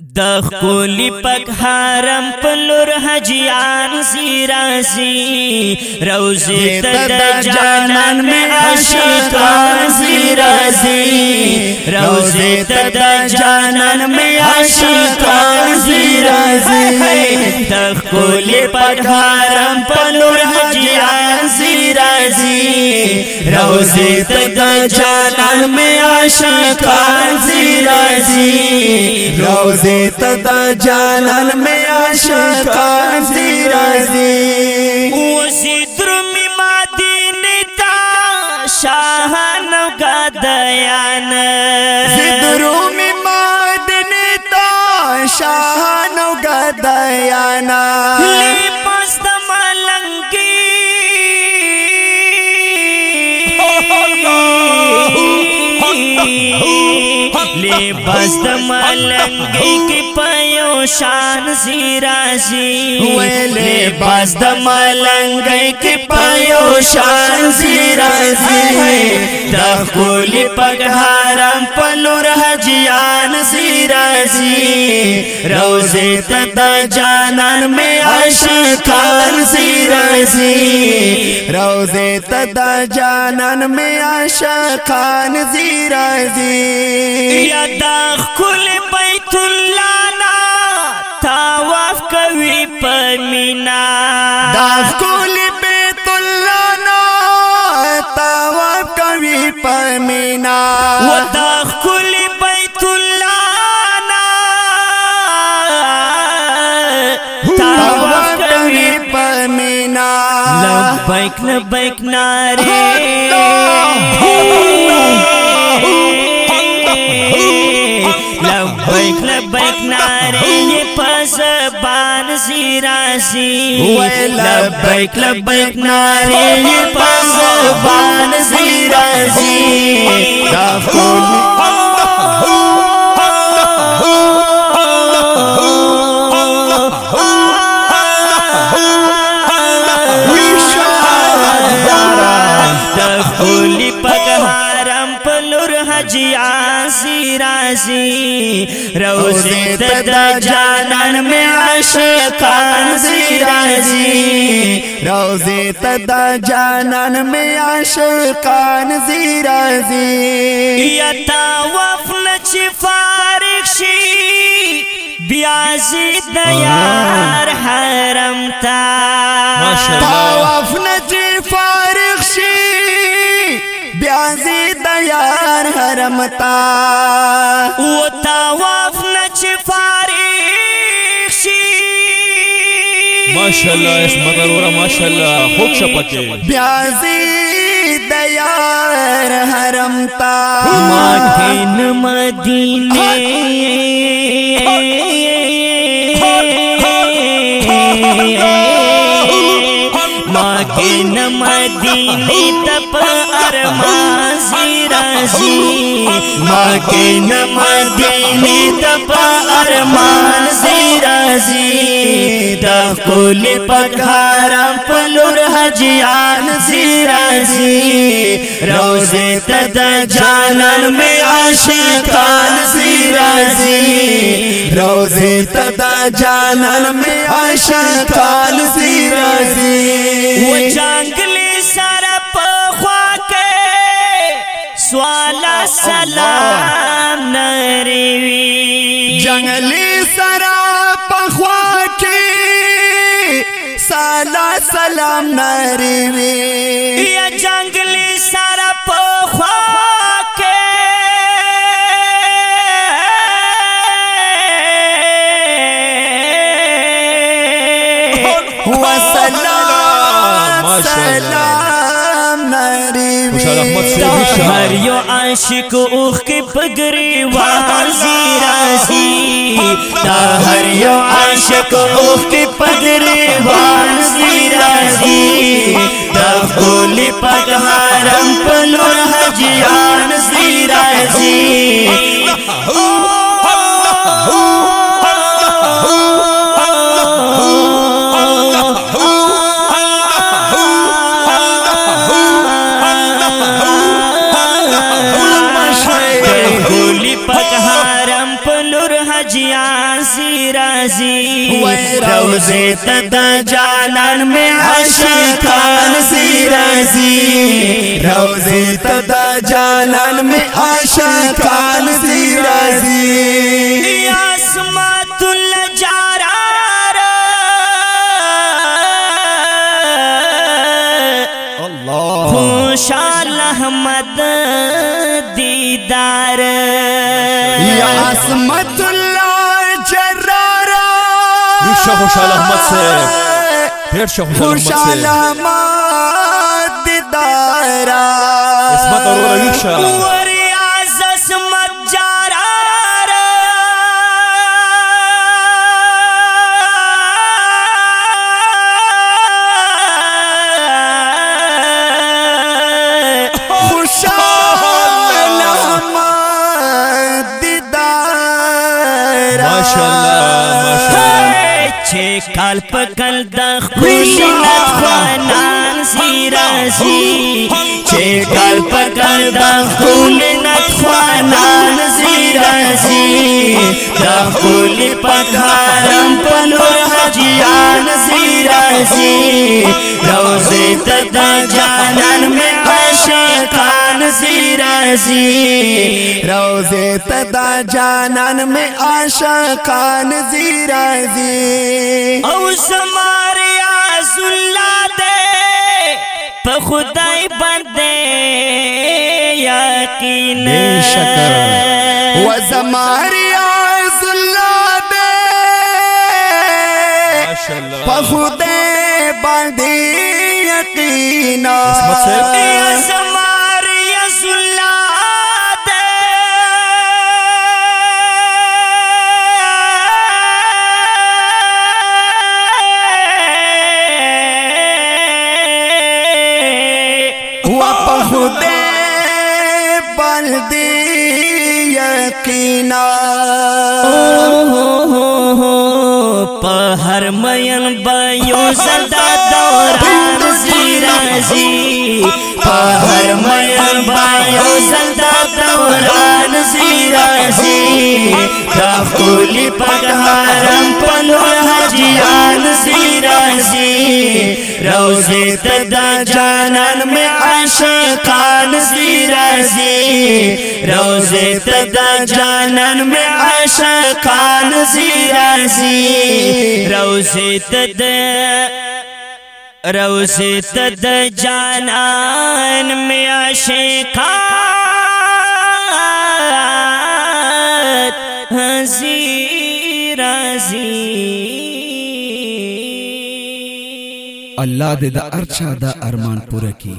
د خولي پک حرم پلور حجیان زیرازی روزی ته د جانان می عاشقان زیرازی روزی ته د جانان می عاشقان زیرازی د خولي پک حرم پلور حجیان زیرازی روزی ته د جانان می عاشقان زیرازی روزی تدا جانان میں عاشقان زیرازی وسی درمی مدینه تا شاهان گدیان زدرو می مدینه تا شاهان گدیانا لباس د ملنګي کې پيو شان زیرازي لباس د ملنګي کې پيو شان زیرازي د خپل پګ حرم پلور حجيان زیرازي روزه ته د جانان می عاشقان زیرازي روزے تدا جانان میں عاشقان زیرازی یا دا خل بیت الله نا تاواف کوي پمینا دا کول بیت اللہ نا تاواف کوي پمینا و دا خل بیت الله نا کوي کوي پمینا لبیک لبیک ناره بیک لبیک ناری پس بان سی راسی لبیک لبیک ناری پس بان سی دا خون عاشقان سی رازی روزے تدا جانان میں عاشقان زیرازی۔ یتا وفن چی فارغ شی بیازی دیار حرم تا۔ طواف نجی فارغ شی بیازی دیار حرمتا و تواف ماشاءاللہ اسمت ارورا ماشاءاللہ خوب شپکے بیازی دیار حرمتا ماکن مدینے۔ ماکن مدینے تپ ارمان زیرازی ماکن مدینے تپ ارمان زیرازی دا کل پکارم پلور حجیان زیرازی روزے تد جانان میں عاشقان زیرازی روزے تدا جانان میں عاشقان زیرازی وہ جنگلی سر پخوا کے سوالا سلام نریوی. جنگلی سالا سلام نریوی یا جنگلی سر پخوا کے۔ وسلام ماشاءاللہ. سلام۔ نریوی خوشحال احمد سے بھی شاہ. ہر یو عاشق اوخ کی پگری وازی رازی دا ہر یو عاشق اوخ کی پگری وازی روزے تدا جانان میں عاشقان سی رازی روزے تدا جانان میں عاشقان سی رازی الجارا اللہ۔ خوشال احمد دیدار۔ یا عصمت یوشا خوشحال احمد سے. پھر شاہ خوشحال احمد سے. عصمت اور یوشا وریاض چې کال په کال د خوشی نخوانان سی رازی. چې کال په کال د خول نخوانان سی رازی د خول په حرم په نور حجیان سی رازی. روزه ته د جانان می عاشقان سی رازی روزے تدا جانان میں عاشقان زیرازی او سماریا زلا دے په خدای باندې یقین بے شکر و زماریا زلا دے ماشاءاللہ۔ پخودے باندے یقینا دے بلدی یقینا۔ پہر هر مین بایو زنده دوران زیرازی په پہر مین بایو زنده دوران زیرازی دا خولی پگهارم پنور حجیان زیرازی روزی تدا جانان میں عاشقان زیرازی روزی تدا جانان میں عاشقان زیرازی روزی تدا روزی تدا جانان میں عاشقان الله دې د ارچا د ارمان پوره کړي